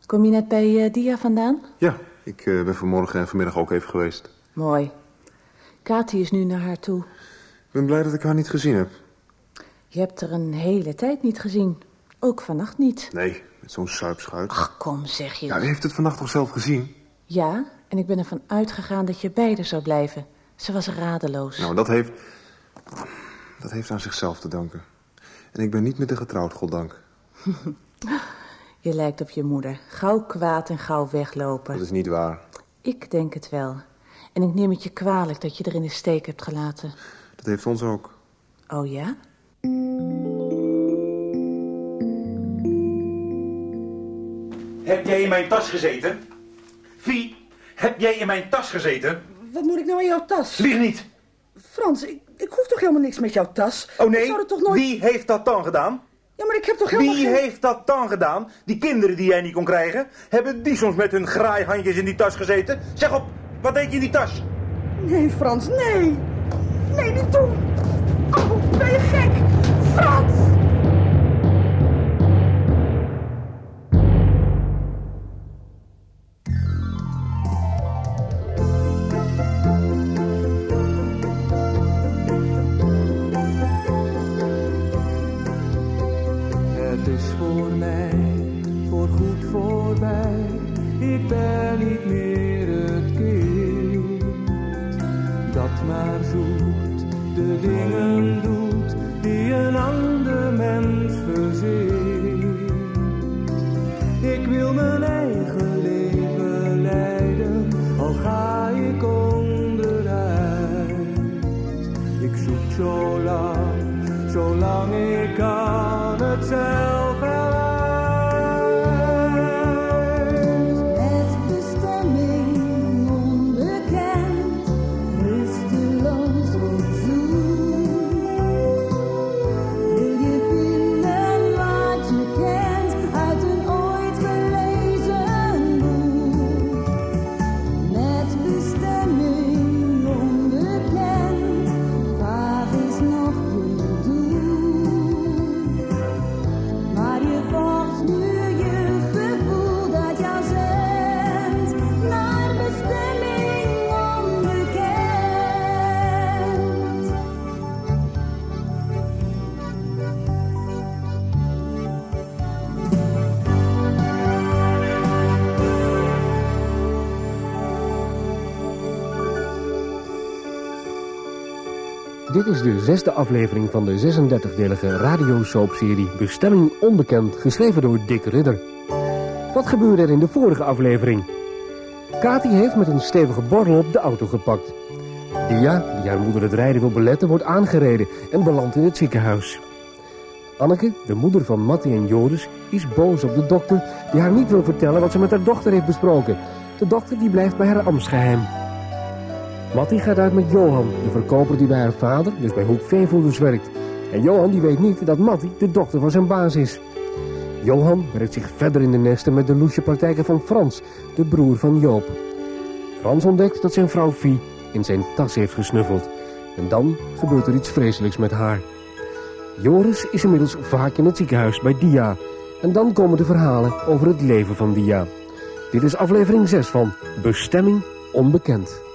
Kom je net bij eh, Dia vandaan? Ja, ik eh, ben vanmorgen en vanmiddag ook even geweest. Mooi. Kati is nu naar haar toe. Ik ben blij dat ik haar niet gezien heb. Je hebt er een hele tijd niet gezien. Ook vannacht niet. Nee, met zo'n suipschuit. Ach, kom, zeg je. Ja, u heeft het vannacht toch zelf gezien? Ja, en ik ben ervan uitgegaan dat je bij haar zou blijven. Ze was radeloos. Nou, dat heeft... Dat heeft aan zichzelf te danken. En ik ben niet met haar getrouwd, goddank. je lijkt op je moeder. Gauw kwaad en gauw weglopen. Dat is niet waar. Ik denk het wel. En ik neem het je kwalijk dat je er in de steek hebt gelaten. Dat heeft ons ook. Oh ja? Heb jij in mijn tas gezeten? Vie, heb jij in mijn tas gezeten? Wat moet ik nou in jouw tas? Lieg niet. Frans, ik, ik hoef toch helemaal niks met jouw tas? Oh nee, Ik zou toch nooit... wie heeft dat dan gedaan? Ja, maar ik heb toch helemaal Wie geen... heeft dat dan gedaan? Die kinderen die jij niet kon krijgen? Hebben die soms met hun graaihandjes in die tas gezeten? Zeg op, wat deed je in die tas? Nee, Frans, nee. Nee, niet doen. Dit is de zesde aflevering van de 36-delige radiosoapserie Bestemming Onbekend, geschreven door Dick Ridder. Wat gebeurde er in de vorige aflevering? Kati heeft met een stevige borrel op de auto gepakt. Dia, die haar moeder het rijden wil beletten, wordt aangereden en belandt in het ziekenhuis. Anneke, de moeder van Mattie en Joris, is boos op de dokter die haar niet wil vertellen wat ze met haar dochter heeft besproken. De dokter die blijft bij haar ambtsgeheim. Mattie gaat uit met Johan, de verkoper die bij haar vader, dus bij Hoek Veevoerders werkt. En Johan die weet niet dat Mattie de dochter van zijn baas is. Johan werkt zich verder in de nesten met de loesje praktijken van Frans, de broer van Joop. Frans ontdekt dat zijn vrouw Vie in zijn tas heeft gesnuffeld. En dan gebeurt er iets vreselijks met haar. Joris is inmiddels vaak in het ziekenhuis bij Dia. En dan komen de verhalen over het leven van Dia. Dit is aflevering 6 van Bestemming Onbekend.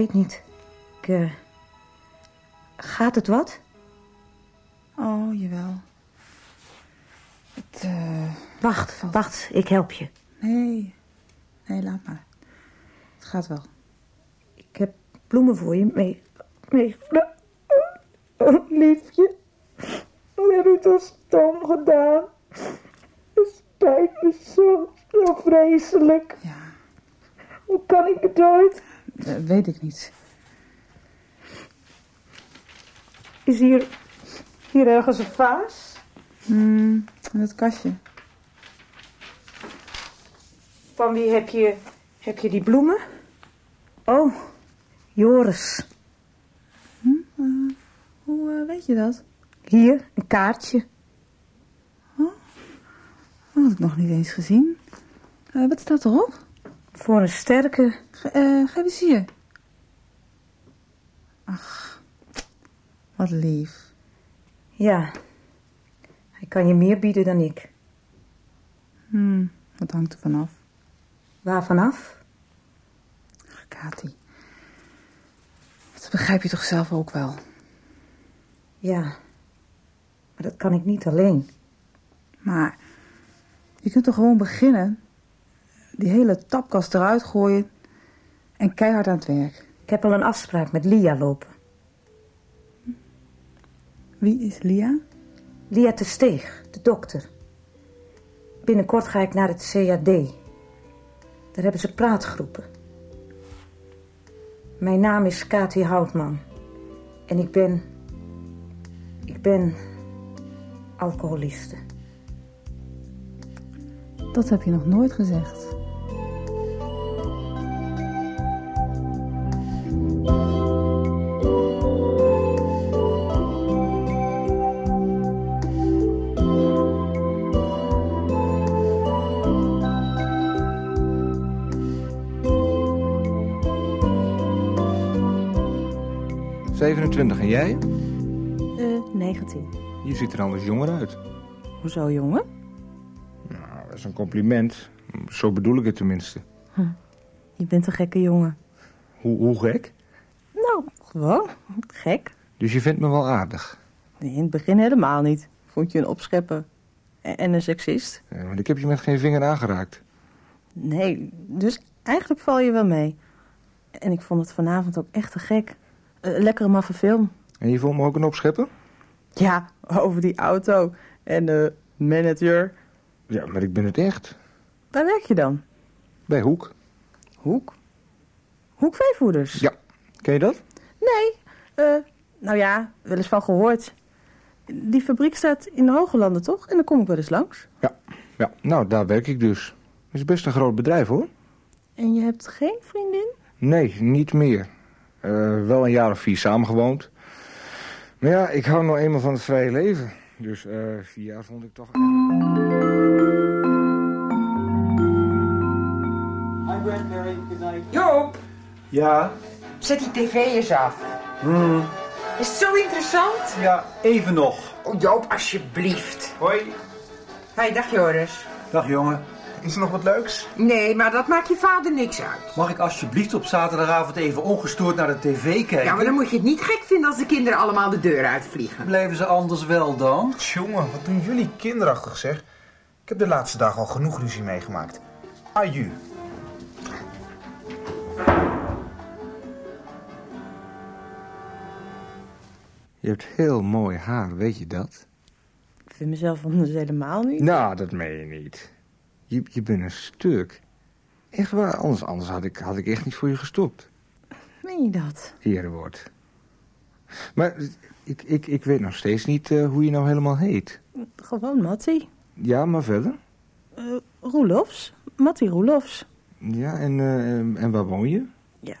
Weet niet. Ik, eh, Gaat het wat? Oh, jawel. Het, eh, Wacht, wacht. Ik help je. Nee. Nee, laat maar. Het gaat wel. Ik heb bloemen voor je mee. mee. Oh, liefje. Hoe heb het stom gedaan? Het spijt me zo, zo vreselijk. Ja. Hoe kan ik het ooit? Eh, weet ik niet. Is hier, hier ergens een vaas? Hmm, in het kastje. Van wie heb je, heb je die bloemen? Oh, Joris, Hoe eh, weet je dat? hier, een kaartje. Dat had ik nog niet eens gezien. Eh, wat staat erop? Voor een sterke... Ge geef eens hier. Ach, wat lief. Ja, hij kan je meer bieden dan ik. Hmm, wat hangt er vanaf? Waar vanaf? Ach, Kati. Dat begrijp je toch zelf ook wel? Ja, maar dat kan ik niet alleen. Maar je kunt toch gewoon beginnen? Die hele tapkast eruit gooien en keihard aan het werk. Ik heb al een afspraak met Lia lopen. Wie is Lia? Lia de Steeg, de dokter. Binnenkort ga ik naar het CAD. Daar hebben ze praatgroepen. Mijn naam is Kati Houtman. En ik ben... Ik ben... alcoholiste. Dat heb je nog nooit gezegd. 27 en jij? Eh, 19. Je ziet er anders jonger uit. Hoezo, jongen? Nou, dat is een compliment. Zo bedoel ik het tenminste. Je bent een gekke jongen. Hoe, hoe gek? Nou, gewoon. Gek. Dus je vindt me wel aardig. Nee, in het begin helemaal niet. Vond je een opschepper. En en een seksist. Ja, want ik heb je met geen vinger aangeraakt. Nee, dus eigenlijk val je wel mee. En ik vond het vanavond ook echt te gek. Eh, lekkere maffe film. En je vond me ook een opschepper? Ja, over die auto. En de manager. Ja, maar ik ben het echt. Waar werk je dan? Bij Hoek. Hoek? Hoekveevoerders? Ja. Ken je dat? Nee, eh, nou ja, wel eens van gehoord. Die fabriek staat in de Hogelanden, toch? En dan kom ik wel eens langs. Ja, nou, daar werk ik dus. Het is best een groot bedrijf, hoor. En je hebt geen vriendin? Nee, niet meer. Eh, wel een jaar of vier samengewoond. Maar ja, ik hou nou eenmaal van het vrije leven. Dus eh, vier jaar vond ik toch... Joop, Ja? zet die tv eens af. Hmm. Is het zo interessant? Ja, even nog. Oh Joop, alsjeblieft. Hoi. Hoi, dag Joris. Dag jongen. Is er nog wat leuks? Nee, maar dat maakt je vader niks uit. Mag ik alsjeblieft op zaterdagavond even ongestoord naar de tv kijken? Ja, maar dan moet je het niet gek vinden als de kinderen allemaal de deur uitvliegen. Blijven ze anders wel dan? Jongen, wat doen jullie kinderachtig zeg. Ik heb de laatste dagen al genoeg ruzie meegemaakt. Aju. Je hebt heel mooi haar, weet je dat? Ik vind mezelf anders helemaal niet. Nou, dat meen je niet. Je, je bent een stuk. Echt waar, anders, anders had, ik, had ik echt niet voor je gestopt. Meen je dat? Herenwoord. Maar ik, ik, ik weet nog steeds niet eh, hoe je nou helemaal heet. Gewoon Mattie. Ja, maar verder? Eh Roelofs. Mattie Roelofs. Ja, en, eh, en- en waar woon je? Ja,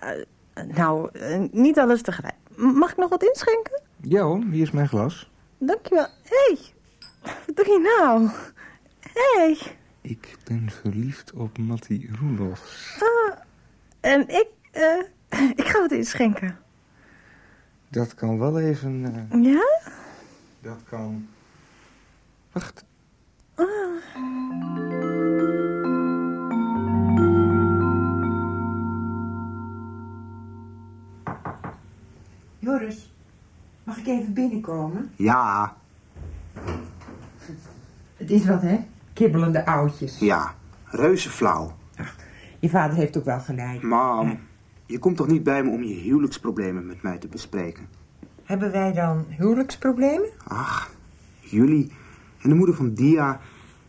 nou, niet alles tegelijk. Mag ik nog wat inschenken? Ja hoor, hier is mijn glas. Dankjewel. Hé, hey, wat doe je nou? Hé. Hey. Ik ben verliefd op Mattie Roelofs. Ah, en ik, eh, ik ga wat inschenken. Dat kan wel even... eh, Ja? dat kan... Wacht. Ah. Joris, mag ik even binnenkomen? Ja, Het is wat, hè? Kibbelende oudjes. ja, reuze flauw. Je vader heeft ook wel gelijk. Mam, je komt toch niet bij me om je huwelijksproblemen met mij te bespreken? Hebben wij dan huwelijksproblemen? Ach, jullie en de moeder van Dia,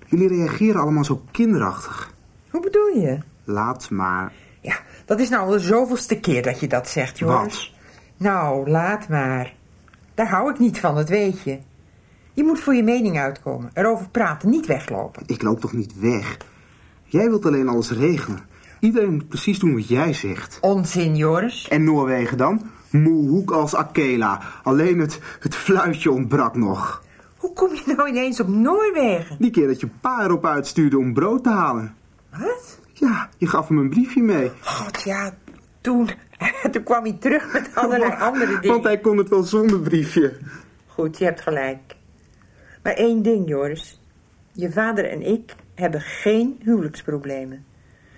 jullie reageren allemaal zo kinderachtig. Hoe bedoel je? Laat maar. Dat is nou al de zoveelste keer dat je dat zegt, Joris. Nou, laat maar. Daar hou ik niet van, dat weet je. Je moet voor je mening uitkomen. Erover praten, niet weglopen. Ik loop toch niet weg? Jij wilt alleen alles regelen. Iedereen moet precies doen wat jij zegt. Onzin, Joris. En Noorwegen dan? Moe hoek als Akela. Alleen het, het fluitje ontbrak nog. Hoe kom je nou ineens op Noorwegen? Die keer dat je pa erop uitstuurde om brood te halen. Wat? Ja, je gaf hem een briefje mee. God, ja, toen. toen kwam hij terug met allerlei andere dingen. Want hij kon het wel zonder briefje. Goed, je hebt gelijk. Maar één ding, Joris. Je vader en ik hebben geen huwelijksproblemen.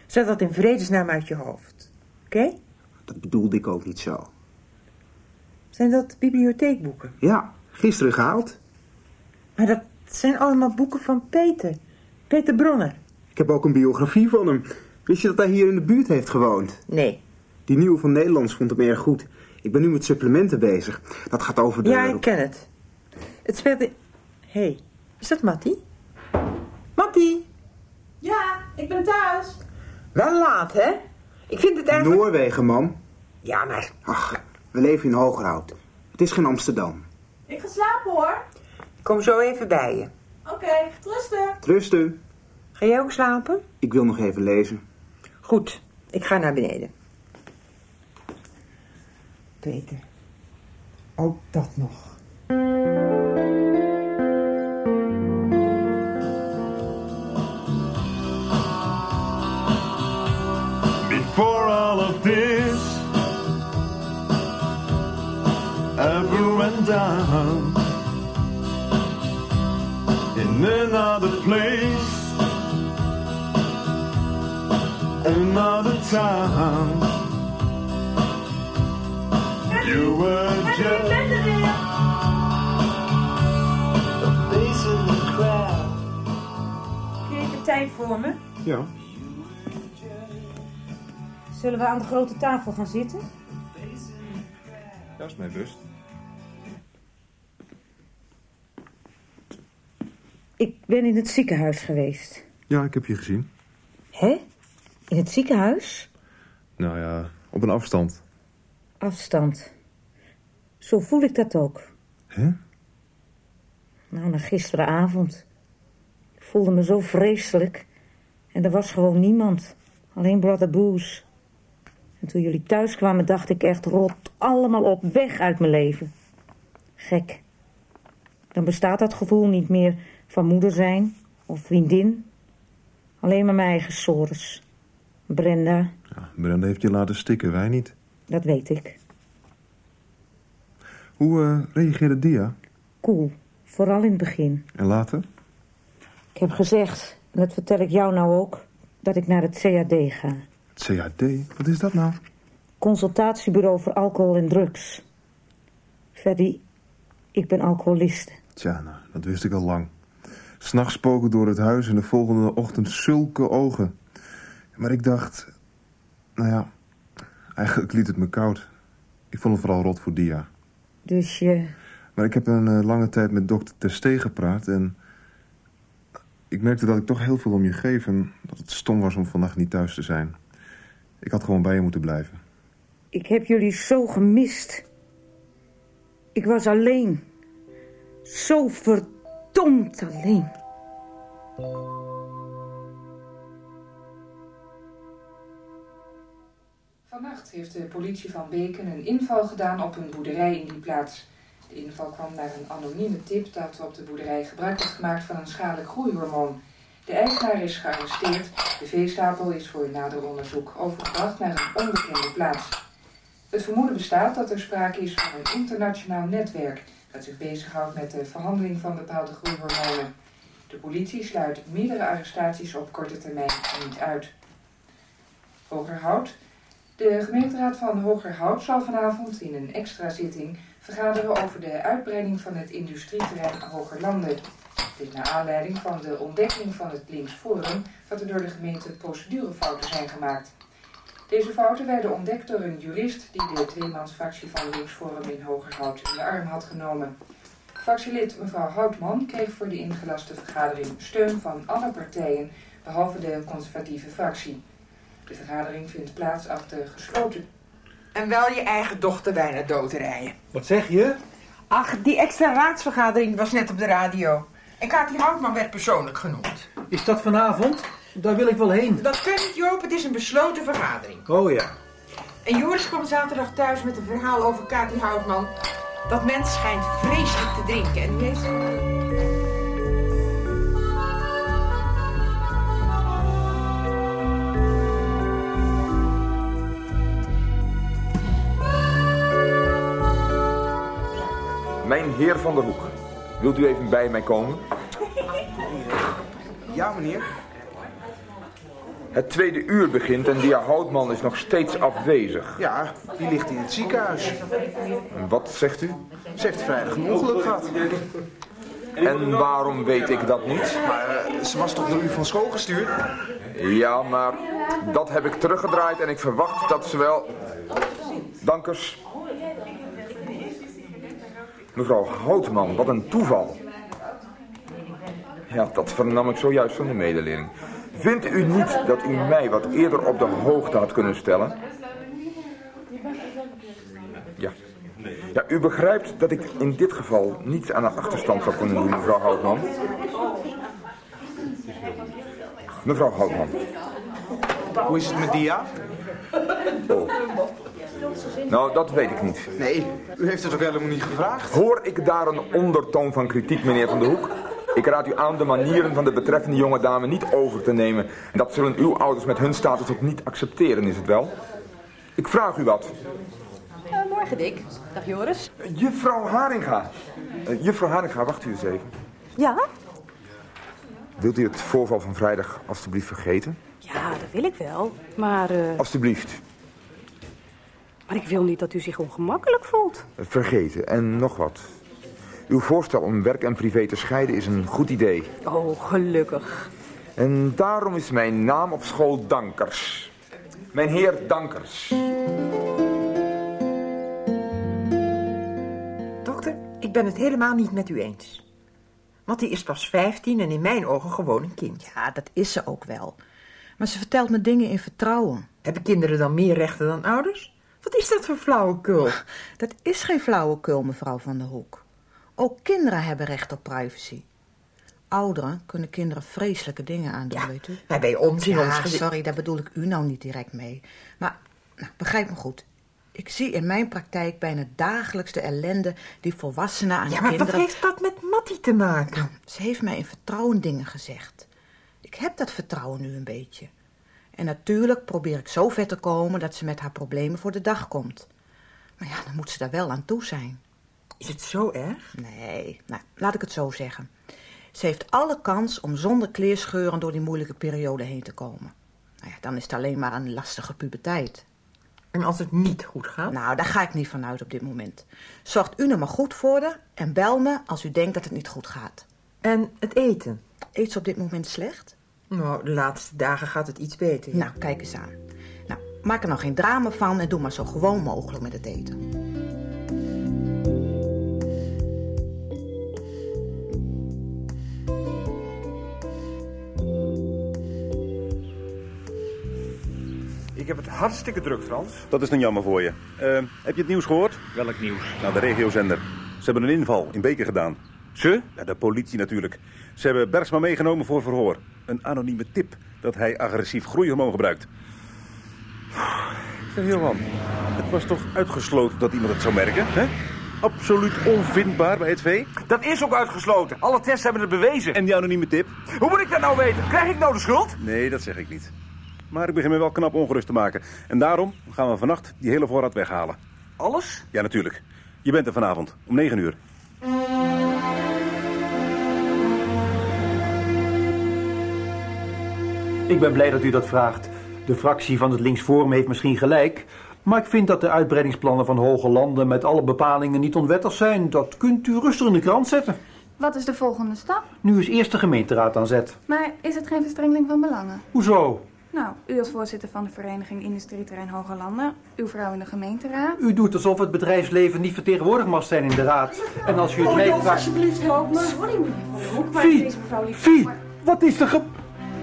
Zet dat in vredesnaam uit je hoofd. Oké? Dat bedoelde ik ook niet zo. Zijn dat bibliotheekboeken? Ja, gisteren gehaald. Maar dat zijn allemaal boeken van Peter. Peter Bronner. Ik heb ook een biografie van hem. Wist je dat hij hier in de buurt heeft gewoond? Nee. Die nieuwe van Nederlands vond hem erg goed. Ik ben nu met supplementen bezig. Dat gaat over de... Ja, ik ken het. Het speelt hey, is dat Mattie? Mattie! Ja, ik ben thuis. Wel laat, hè? Ik vind het eigenlijk... Noorwegen, mam. Ja, maar... Ach, we leven in Hogerhout. Het is geen Amsterdam. Ik ga slapen hoor. Ik kom zo even bij je. Oké, rusten. Trusten. Ga jij ook slapen? Ik wil nog even lezen. Goed, ik ga naar beneden. Peter. Ook dat nog. Ever went down in another place, another town, you were just a face in the crowd. Kun je even tijd voor me? Ja. Zullen we aan de grote tafel gaan zitten? Dat is mijn best. Ik ben in het ziekenhuis geweest. Ja, ik heb je gezien. Hè? In het ziekenhuis? Nou ja, op een afstand. Afstand. Zo voel ik dat ook. Hè? Nou, na gisteravond. Ik voelde me zo vreselijk. En er was gewoon niemand. Alleen Brother Bruce. En toen jullie thuis kwamen, dacht ik echt, rot allemaal op, weg uit mijn leven. Gek. Dan bestaat dat gevoel niet meer van moeder zijn of vriendin. Alleen maar mijn eigen sores. Brenda, Ja, Brenda heeft je laten stikken, wij niet. dat weet ik. Hoe eh, reageerde Dia? Cool. Vooral in het begin. En later? Ik heb gezegd, en dat vertel ik jou nou ook, dat ik naar het CAD ga. Het CAD? Wat is dat nou? Consultatiebureau voor alcohol en drugs. Ferdy, ik ben alcoholist. Tja, nou, dat wist ik al lang. S'nachts spoken door het huis en de volgende ochtend zulke ogen. Maar ik dacht, nou ja, eigenlijk liet het me koud. Ik vond het vooral rot voor Dia. Dus je... Maar ik heb een eh, lange tijd met dokter Testé gepraat en... Ik merkte dat ik toch heel veel om je geef en dat het stom was om vannacht niet thuis te zijn. Ik had gewoon bij je moeten blijven. Ik heb jullie zo gemist. Ik was alleen. Zo verdomd alleen. Vannacht heeft de politie van Beken een inval gedaan op een boerderij in die plaats. De inval kwam naar een anonieme tip dat op de boerderij gebruik werd gemaakt van een schadelijk groeihormoon. De eigenaar is gearresteerd. De veestapel is voor nader onderzoek overgebracht naar een onbekende plaats. Het vermoeden bestaat dat er sprake is van een internationaal netwerk dat zich bezighoudt met de verhandeling van bepaalde groeihormonen. De politie sluit meerdere arrestaties op korte termijn niet uit. Hogerhout. De gemeenteraad van Hogerhout zal vanavond in een extra zitting vergaderen over de uitbreiding van het industrieterrein Hogerlanden. Dit naar aanleiding van de ontdekking van het Links Forum dat er door de gemeente procedurefouten zijn gemaakt. Deze fouten werden ontdekt door een jurist die de tweemansfractie van Links Forum in Hogerhout in de arm had genomen. Fractielid mevrouw Houtman kreeg voor de ingelaste vergadering steun van alle partijen behalve de conservatieve fractie. De vergadering vindt plaats achter gesloten. En wel je eigen dochter bijna doodrijden. Wat zeg je? Ach, die extra raadsvergadering was net op de radio. En Katie Houtman werd persoonlijk genoemd. Is dat vanavond? Daar wil ik wel heen. Dat kan niet, Joop. Het is een besloten vergadering. Oh ja. En Joris kwam zaterdag thuis met een verhaal over Kati Houtman. Dat mens schijnt vreselijk te drinken. En nu heeft Mijn heer Van der Hoek, wilt u even bij mij komen? Ja, meneer. Het tweede uur begint en die Houtman is nog steeds afwezig. Ja, die ligt in het ziekenhuis. Wat zegt u? Ze heeft vrijdag een ongeluk gehad. En waarom weet ik dat niet? Maar eh, ze was toch door u van school gestuurd? Ja, maar dat heb ik teruggedraaid en ik verwacht dat ze wel... Dankers. Mevrouw Houtman, wat een toeval. Ja, dat vernam ik zojuist van de medeleerling. Vindt u niet dat u mij wat eerder op de hoogte had kunnen stellen? Ja. Ja, u begrijpt dat ik in dit geval niets aan de achterstand zou kunnen doen, mevrouw Houtman. Mevrouw Houtman. Hoe is het met Dia? Oh. Nou, dat weet ik niet. Nee, u heeft het ook helemaal niet gevraagd. Hoor ik daar een ondertoon van kritiek, meneer Van der Hoek? Ik raad u aan de manieren van de betreffende jonge dame niet over te nemen. En dat zullen uw ouders met hun status ook niet accepteren, is het wel? Ik vraag u wat. Eh, morgen, Dick. Dag, Joris. Juffrouw Haringa. Eh, juffrouw Haringa, wacht u eens even. Ja? Wilt u het voorval van vrijdag alstublieft vergeten? Ja, dat wil ik wel. Maar, eh, Alstublieft. maar ik wil niet dat u zich ongemakkelijk voelt. Vergeten. En nog wat. Uw voorstel om werk en privé te scheiden is een goed idee. Oh, gelukkig. En daarom is mijn naam op school Dankers. Mijn heer Dankers. Dokter, ik ben het helemaal niet met u eens. Want die is pas 15 en in mijn ogen gewoon een kind. Ja, dat is ze ook wel. Maar ze vertelt me dingen in vertrouwen. Hebben kinderen dan meer rechten dan ouders? Wat is dat voor flauwekul? Dat is geen flauwekul, mevrouw Van der Hoek. Ook kinderen hebben recht op privacy. Ouderen kunnen kinderen vreselijke dingen aandoen, weet u. Maar bij ons in ja, ons gezin- sorry, daar bedoel ik u nou niet direct mee. Maar, nou, begrijp me goed. Ik zie in mijn praktijk bijna dagelijks de ellende die volwassenen aan Ja, maar kinderen... wat heeft dat met Mattie te maken? Nou, ze heeft mij in vertrouwen dingen gezegd. Ik heb dat vertrouwen nu een beetje. En natuurlijk probeer ik zo ver te komen dat ze met haar problemen voor de dag komt. Maar ja, dan moet ze daar wel aan toe zijn. Is het zo erg? Nee, nou, laat ik het zo zeggen. Ze heeft alle kans om zonder kleerscheuren door die moeilijke periode heen te komen. Nou ja, dan is het alleen maar een lastige puberteit. En als het niet goed gaat? Nou, daar ga ik niet vanuit op dit moment. Zorgt u er maar goed voor haar en bel me als u denkt dat het niet goed gaat. En het eten? Eet ze op dit moment slecht? Nou, de laatste dagen gaat het iets beter. ja. Nou, kijk eens aan. Nou, maak er nou geen drama van en doe maar zo gewoon mogelijk met het eten. Ik heb het hartstikke druk, Frans. Dat is dan jammer voor je. Eh, heb je het nieuws gehoord? Welk nieuws? Nou, de regiozender. Ze hebben een inval in Beker gedaan. Ze? Ja, de politie natuurlijk. Ze hebben Bergsma meegenomen voor verhoor. Een anonieme tip dat hij agressief groeihormoon gebruikt. Zeg, Johan, het was toch uitgesloten dat iemand het zou merken, hè? Absoluut onvindbaar bij het vee. Dat is ook uitgesloten. Alle tests hebben het bewezen. En die anonieme tip? Hoe moet ik dat nou weten? Krijg ik nou de schuld? Nee, dat zeg ik niet. Maar ik begin me wel knap ongerust te maken. En daarom gaan we vannacht die hele voorraad weghalen. Alles? Ja, natuurlijk. Je bent er vanavond, om 9 uur. Ik ben blij dat u dat vraagt. De fractie van het Linksforum heeft misschien gelijk. Maar ik vind dat de uitbreidingsplannen van Hoge Landen met alle bepalingen niet onwettig zijn. Dat kunt u rustig in de krant zetten. Wat is de volgende stap? Nu is eerst de gemeenteraad aan zet. Maar is het geen verstrengeling van belangen? Hoezo? Nou, u als voorzitter van de vereniging Industrieterrein Hoge Landen, uw vrouw in de gemeenteraad. U doet alsof het bedrijfsleven niet vertegenwoordigd mag zijn in de raad. En als u het Oh, Jos, alsjeblieft, help me. Sorry, meneer Fie, mevrouw lief. Fie, wat is er ge...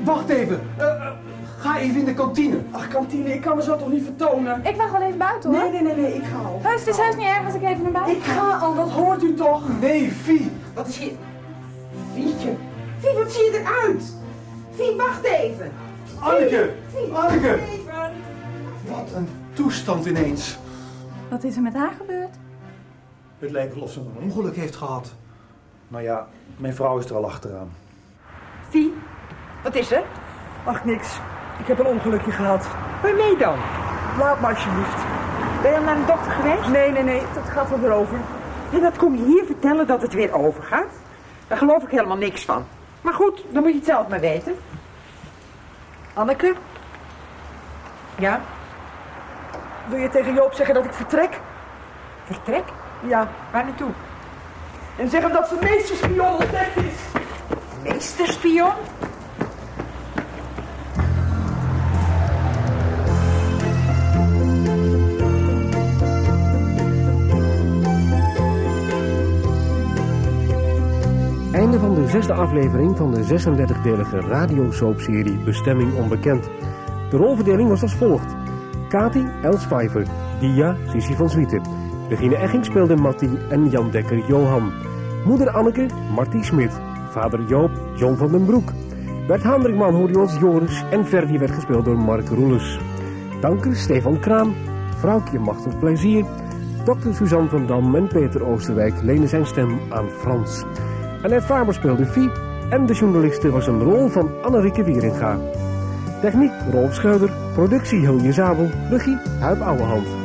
Wacht even. Eh, eh, ga even in de kantine. Ach, kantine, ik kan me zo toch niet vertonen? Ik wacht wel even buiten hoor. Nee, nee, nee, nee, ik ga al. Heus, het is heus niet erg als ik even naar buiten Ik ga al, dat hoort u toch? Nee, Fie. Wat is hier? Vietje. Vie, wat zie je eruit? Fien, wacht even. Anneke! Anneke! Wat een toestand ineens. Wat is er met haar gebeurd? Het lijkt wel of ze een ongeluk heeft gehad. Nou ja, mijn vrouw is er al achteraan. Fien, wat is er? Ach, niks. Ik heb een ongelukje gehad. Waarmee dan? Laat maar alsjeblieft. Ben je al naar de dokter geweest? Nee, nee, nee. Dat gaat wel weer over. En dat kom je hier vertellen dat het weer overgaat? Daar geloof ik helemaal niks van. Maar goed, dan moet je het zelf maar weten. Anneke, Ja? wil je tegen Joop zeggen dat ik vertrek? Vertrek? Ja. Waar naartoe? En zeg hem dat zijn meesterspion ontdekt is. Meesterspion? Zesde aflevering van de 36-delige radiosoapserie Bestemming Onbekend. De rolverdeling was als volgt. Kati, Els Vijver, Dia, Sissi van Zwieten. Regine Egging speelde Matti en Jan Dekker Johan. Moeder Anneke, Martie Smit. Vader Joop, John van den Broek. Bert Hendrikman hoorde als Joris en Ferdi werd gespeeld door Mark Roeles. Danker Stefan Kraan, Vrouwtje Machtig Plezier. Dr. Suzanne van Dam en Peter Oosterwijk lenen zijn stem aan Frans. Annette Faber speelde Vie en de journaliste was een rol van Annerieke Wieringa. Techniek Rolf Scheuder, productie Hilje Zabel, regie Huib Ouwehand.